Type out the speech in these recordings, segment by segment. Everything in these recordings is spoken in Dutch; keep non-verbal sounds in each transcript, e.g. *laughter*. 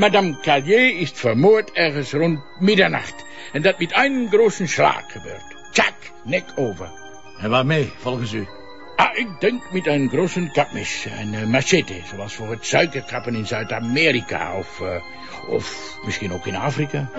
Madame Carlier ist vermoord ergens rond middernacht. En dat met een großen Schlag gebeurt. Tjak, nek over. En waarmee, volgens u? Ah, ik denk met een großen kapmes, een machete, zoals voor het suikerkappen in Zuid-Amerika of, uh, of misschien ook in Afrika.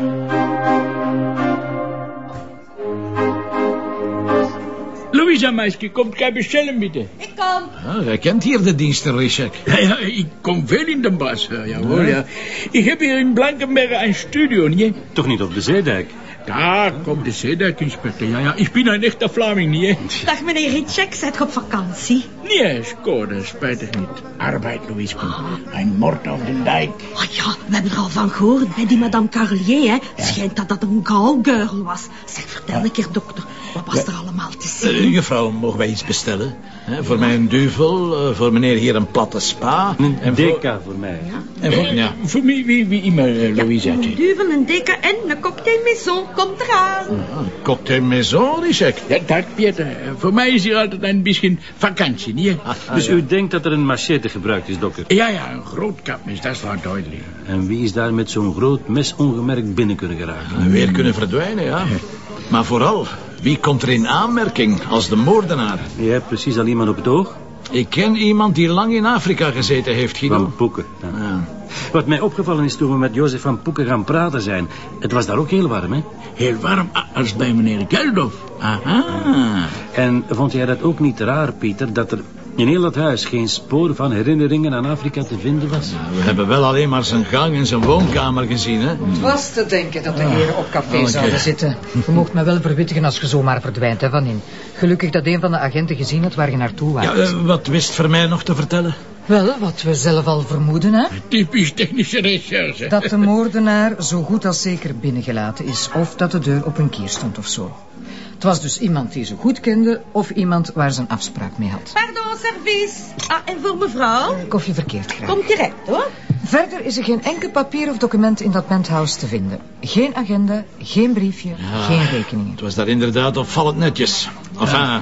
Louisa, meisje, komt gij bestellen, bitte? Ik kom. Ah, jij kent hier de diensten, Richek. Ja, ja, ik kom veel in de bas, jawohl, ja. Ik heb hier in Blankenberg een studio, niet? Toch niet op de zeedijk? Daar komt de zeedijkinspecteur. Ja, ja, ik ben een echte Vlaming, niet? Dag meneer Ritschek, zijt je op vakantie? Nee, scoorde, spijtig niet. Arbeid, Louise. Een moord op de dijk. Oh ja, we hebben er al van gehoord. Bij die madame Carlier, hè. Schijnt dat dat een cowgirl was. Zeg, vertel een keer, dokter. Wat was er allemaal te zien? Uh, juffrouw, mogen wij iets bestellen? He, voor mij een duvel, uh, voor meneer hier een platte spa. Een en deka voor, voor mij. Ja. En voor, ja. voor mij, wie, wie immer, uh, Louise. Ja, een duvel, een deka en een cocktail maison. Komt eraan. Ja, een cocktail maison, Richek. Ja, dat, Pieter. Voor mij is hier altijd een beetje vakantie, niet? Ah, dus ja. u denkt dat er een machete gebruikt is, dokter? Ja, ja, een groot kapmes, dat is wel duidelijk. En wie is daar met zo'n groot mes ongemerkt binnen kunnen geraken? En weer kunnen verdwijnen, ja. Maar vooral, wie komt er in aanmerking als de moordenaar? Je hebt precies al iemand op het oog? Ik ken iemand die lang in Afrika gezeten heeft, Guido. Van Poeken. Ja. Wat mij opgevallen is toen we met Jozef van Poeken gaan praten zijn. Het was daar ook heel warm, hè? Heel warm als bij meneer Geldof. Aha. En vond jij dat ook niet raar, Pieter, dat er in heel dat huis geen spoor van herinneringen aan Afrika te vinden was? Ja, we hebben wel alleen maar zijn gang en zijn woonkamer gezien, hè? Het was te denken dat de heren op café oh, zouden zitten. *laughs* Je mocht me wel verwittigen als je zomaar verdwijnt, hè, Van In. Gelukkig dat een van de agenten gezien had waar je naartoe was. Ja, uh, wat wist voor mij nog te vertellen? Wel, wat we zelf al vermoeden, hè? Typisch technische recherche. Dat de moordenaar zo goed als zeker binnengelaten is. Of dat de deur op een kier stond of zo. Het was dus iemand die ze goed kende of iemand waar ze een afspraak mee had. Pardon, service. Ah, en voor mevrouw? Koffie verkeerd graag. Komt direct, hoor. Verder is er geen enkel papier of document in dat penthouse te vinden. Geen agenda, geen briefje, ja, geen rekeningen. Het was daar inderdaad opvallend netjes. Enfin, ja.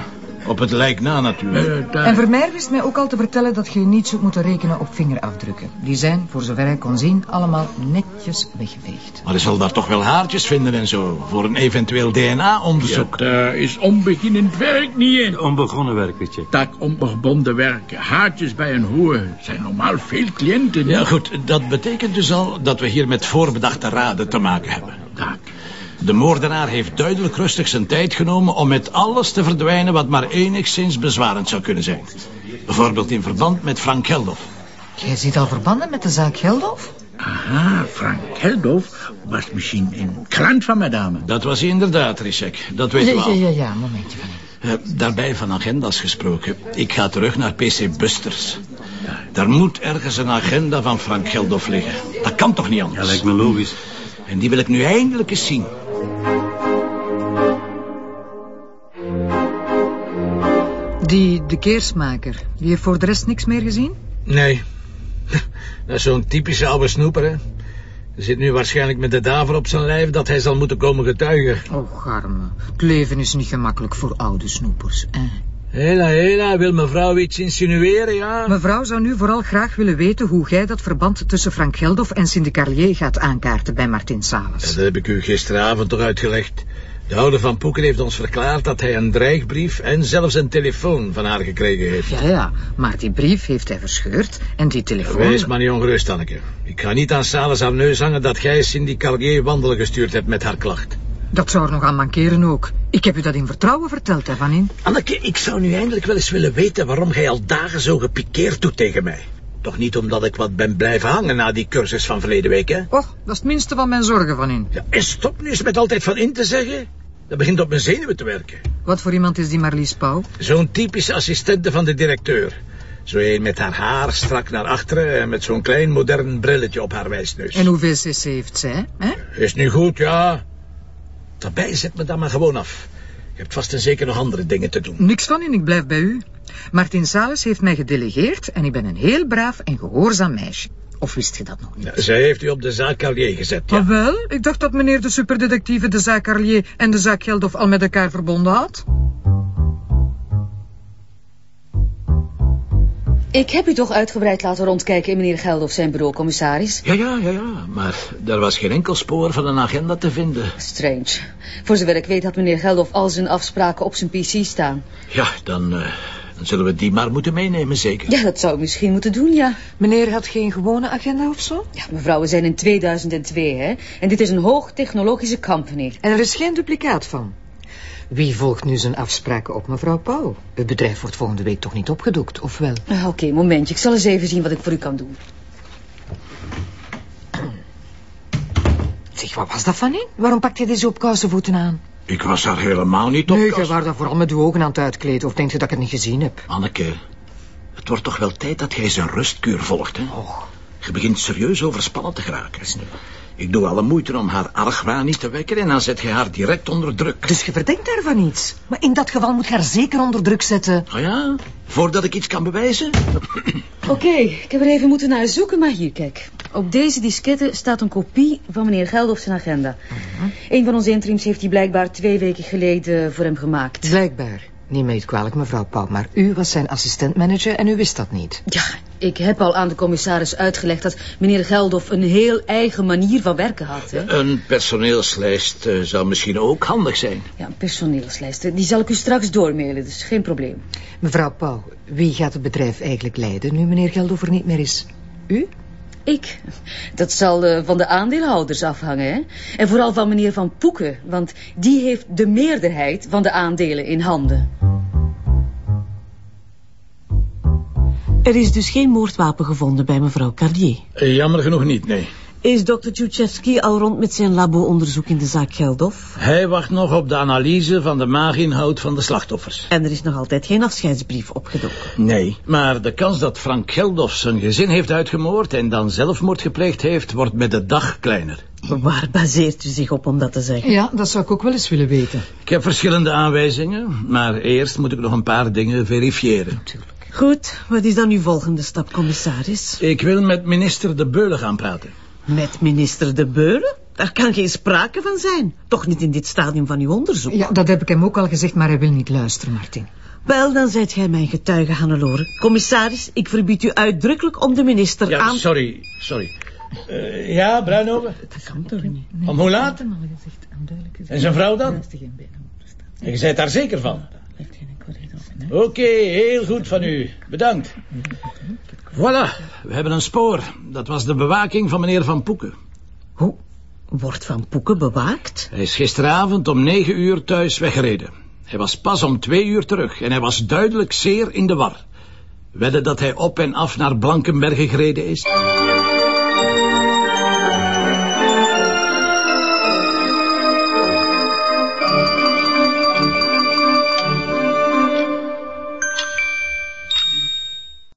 Op het lijk na natuurlijk. En Vermeer wist mij ook al te vertellen dat je niet zou moeten rekenen op vingerafdrukken. Die zijn, voor zover hij kon zien, allemaal netjes weggeveegd. Maar hij zal daar toch wel haartjes vinden en zo, voor een eventueel DNA-onderzoek. Ja, dat is onbeginnend werk niet. Onbegonnen werk, weet je. Dat onbegonnen werk. Haartjes bij een hoer zijn normaal veel cliënten. Ja, goed, dat betekent dus al dat we hier met voorbedachte raden te maken hebben. Tak. De moordenaar heeft duidelijk rustig zijn tijd genomen om met alles te verdwijnen wat maar enigszins bezwarend zou kunnen zijn. Bijvoorbeeld in verband met Frank Geldof. Jij ziet al verbanden met de zaak Geldof? Aha, Frank Geldof was misschien een klant van madame. Dat was hij inderdaad, Risek. Dat weten we ja, al. Ja, ja, ja, momentje van uh, Daarbij van agenda's gesproken. Ik ga terug naar PC Busters. Daar moet ergens een agenda van Frank Geldof liggen. Dat kan toch niet anders? Ja, lijkt me logisch. En die wil ik nu eindelijk eens zien. Die, de keersmaker, die heeft voor de rest niks meer gezien? Nee. *laughs* Dat is zo'n typische oude snoeper, hè. Zit nu waarschijnlijk met de daver op zijn lijf dat hij zal moeten komen getuigen. Oh, arme. Het leven is niet gemakkelijk voor oude snoepers, hè. Hela, hela, wil mevrouw iets insinueren, ja? Mevrouw zou nu vooral graag willen weten hoe jij dat verband tussen Frank Geldof en Cindy Carlier gaat aankaarten bij Martin Sales. Ja, dat heb ik u gisteravond toch uitgelegd. De oude van Poeken heeft ons verklaard dat hij een dreigbrief en zelfs een telefoon van haar gekregen heeft. Ja, ja, maar die brief heeft hij verscheurd en die telefoon... Wees maar niet ongerust, Anneke. Ik ga niet aan Sales aan neus hangen dat jij Cindy Carlier wandelen gestuurd hebt met haar klacht. Dat zou er nog aan mankeren ook. Ik heb u dat in vertrouwen verteld, hè, Van In. Anneke, ik zou nu eindelijk wel eens willen weten waarom jij al dagen zo gepikeerd doet tegen mij. Toch niet omdat ik wat ben blijven hangen na die cursus van verleden week, hè? Och, dat is het minste van mijn zorgen, Van In. Ja, en stop nu eens met altijd Van In te zeggen. Dat begint op mijn zenuwen te werken. Wat voor iemand is die Marlies Pauw? Zo'n typische assistente van de directeur. Zo een met haar haar strak naar achteren en met zo'n klein modern brilletje op haar wijsneus. En hoeveel cc heeft zij, hè? Is nu goed, ja. Daarbij zet me dan maar gewoon af. Je hebt vast en zeker nog andere dingen te doen. Niks van in, ik blijf bij u. Martin Sales heeft mij gedelegeerd en ik ben een heel braaf en gehoorzaam meisje. Of wist je dat nog niet? Ja, zij heeft u op de zaak Carlier gezet, ja? Ah, wel, ik dacht dat meneer de superdetectieve de zaak Carlier en de zaak Geldof al met elkaar verbonden had. Ik heb u toch uitgebreid laten rondkijken in meneer Geldof zijn bureau, commissaris? Ja, ja, ja, ja. Maar er was geen enkel spoor van een agenda te vinden. Strange. Voor zover ik weet had meneer Geldof al zijn afspraken op zijn PC staan. Ja, dan, uh, dan zullen we die maar moeten meenemen, zeker. Ja, dat zou ik misschien moeten doen, ja. Meneer had geen gewone agenda of zo? Ja, mevrouw, we zijn in 2002, hè. En dit is een hoogtechnologische company. En er is geen duplicaat van? Wie volgt nu zijn afspraken op, mevrouw Pauw? Het bedrijf wordt volgende week toch niet opgedoekt, of wel? Oké, okay, momentje. Ik zal eens even zien wat ik voor u kan doen. Zeg, wat was dat van in? Waarom pakt je deze op kousenvoeten aan? Ik was daar helemaal niet op. Nee, je was daar vooral met uw ogen aan het uitkleden. Of denk je dat ik het niet gezien heb? Anneke, het wordt toch wel tijd dat jij zijn rustkuur volgt, hè? Och. Je begint serieus overspannen te geraken. Ik doe alle moeite om haar argwaan niet te wekken en dan zet je haar direct onder druk. Dus je verdenkt haar van iets? Maar in dat geval moet je haar zeker onder druk zetten. Oh ja? Voordat ik iets kan bewijzen? Oké, okay, ik heb er even moeten naar zoeken, maar hier, kijk. Op deze diskette staat een kopie van meneer Geldof zijn agenda. Uh -huh. Een van onze interims heeft die blijkbaar twee weken geleden voor hem gemaakt. Blijkbaar. Niet mee kwalijk, mevrouw Pauw, maar u was zijn assistentmanager en u wist dat niet. Ja, ik heb al aan de commissaris uitgelegd dat meneer Geldof een heel eigen manier van werken had. Hè? Een personeelslijst uh, zou misschien ook handig zijn. Ja, een personeelslijst. Die zal ik u straks doormailen, dus geen probleem. Mevrouw Pauw, wie gaat het bedrijf eigenlijk leiden nu meneer Geldof er niet meer is? U? Ik? Dat zal uh, van de aandeelhouders afhangen, hè? En vooral van meneer Van Poeken, want die heeft de meerderheid van de aandelen in handen. Er is dus geen moordwapen gevonden bij mevrouw Carlier? Uh, jammer genoeg niet, nee. Is dokter Tchutchevsky al rond met zijn labo-onderzoek in de zaak Geldof? Hij wacht nog op de analyse van de maaginhoud van de slachtoffers. En er is nog altijd geen afscheidsbrief opgedoken? Nee, maar de kans dat Frank Geldof zijn gezin heeft uitgemoord... en dan zelfmoord gepleegd heeft, wordt met de dag kleiner. Waar baseert u zich op om dat te zeggen? Ja, dat zou ik ook wel eens willen weten. Ik heb verschillende aanwijzingen, maar eerst moet ik nog een paar dingen verifiëren. Natuurlijk. Goed, wat is dan uw volgende stap, commissaris? Ik wil met minister De Beulen gaan praten. Met minister De Beulen? Daar kan geen sprake van zijn. Toch niet in dit stadium van uw onderzoek. Ja, dat heb ik hem ook al gezegd, maar hij wil niet luisteren, Martin. Wel, dan zijt gij mijn getuige, Hannelore. Commissaris, ik verbied u uitdrukkelijk om de minister ja, aan... sorry, sorry. Uh, ja, Bruinoven? Dat kan toch niet? Om hoe laat? En zijn vrouw dan? En je bent daar zeker van? Oké, okay, heel goed van u. Bedankt. Voilà, we hebben een spoor. Dat was de bewaking van meneer Van Poeken. Hoe wordt Van Poeken bewaakt? Hij is gisteravond om negen uur thuis weggereden. Hij was pas om twee uur terug en hij was duidelijk zeer in de war. Wedden dat hij op en af naar Blankenberge gereden is?